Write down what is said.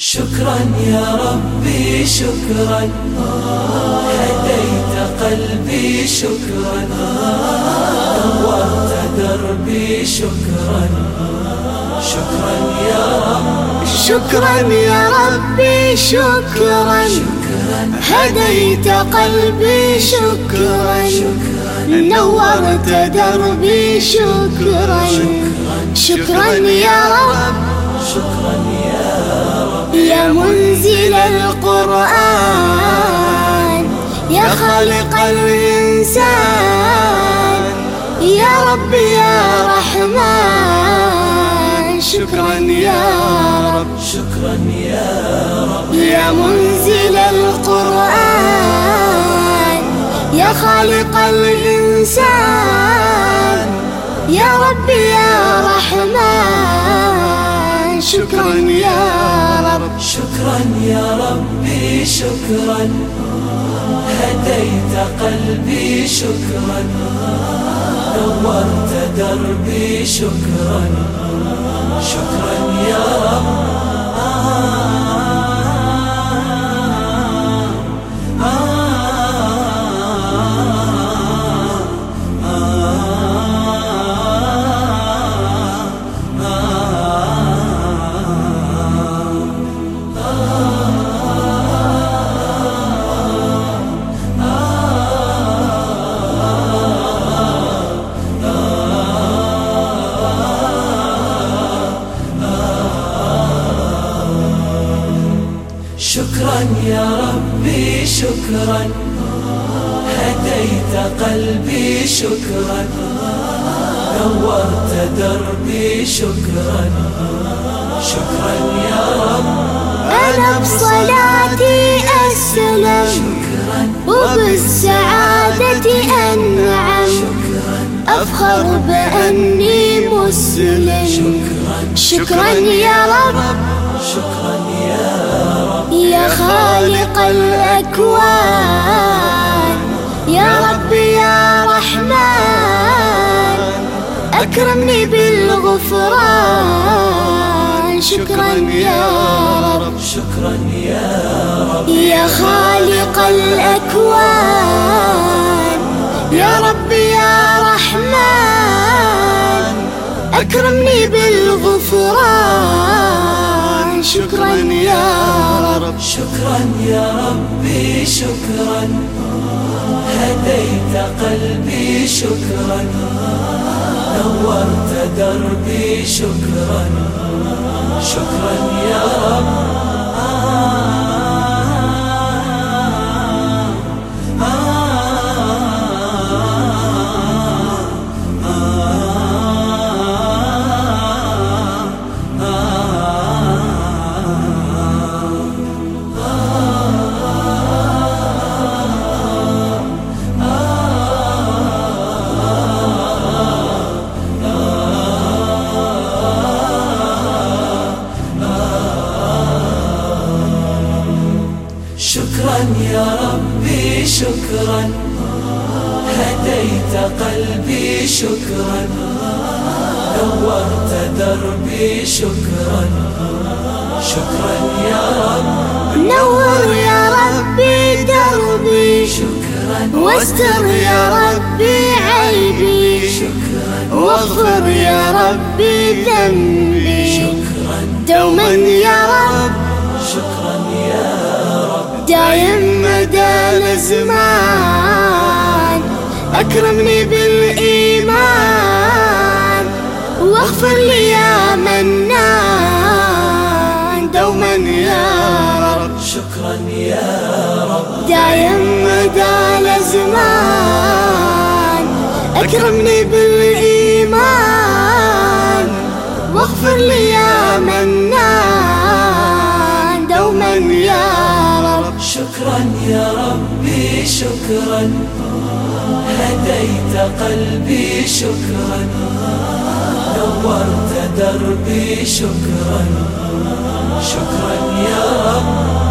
شكرا يا ربي شكرا. هديت قلبي شكرا. نورت دربي شكرا. شكرا يا رب شكرا يا ربي شكرا. هديت قلبي شكرا. نورت دربي شكرا. شكرا. يا رب منزل القرآن يا خالق الإنسان. يا رب يا رحمن. شكرا يا رب. شكرا يا رب. يا منزل القرآن يا خالق الإنسان. يا رب يا رحمن. شكرا يا رب. شكرا يا ربي شكرا. هديت قلبي شكرا. نورت دربي شكرا. شكرا يا رب. شكرا. هديت قلبي شكرا. نورت دربي شكرا. شكرا يا رب. أنا بصلاتي أسلم. شكرا. وبالسعادة أنعم. أفخر بأني مسلم. شكرا. شكرا يا رب. شكرا يا رب. يا خالق الأكوان. يا رب يا رحمن. أكرمني بالغفران. شكرا يا رب. شكرا يا رب. يا خالق الأكوان. يا رب يا رحمن. أكرمني بالغفران. شكرا يا رب. شكرا يا ربي شكرا. هديت قلبي شكرا. نورت دربي شكرا. شكرا يا رب. شكرا يا ربي شكرا. هديت قلبي شكرا. نورت دربي شكرا. شكرا يا رب نور يا ربي دربي. شكرا. واستر يا ربي عيبي. شكرا. واغفر يا ربي ذنبي. شكرا. دوما يا رب. الزمان أكرمني بالإيمان واغفر لي يا منان. دوما يا رب. شكرا يا رب. دايم مدى الزمان أكرمني بالإيمان واغفر لي يا منان. دوما يا رب. شكرا يا ربي شكرا. هديت قلبي شكرا. نورت دربي شكرا. شكرا يا رب.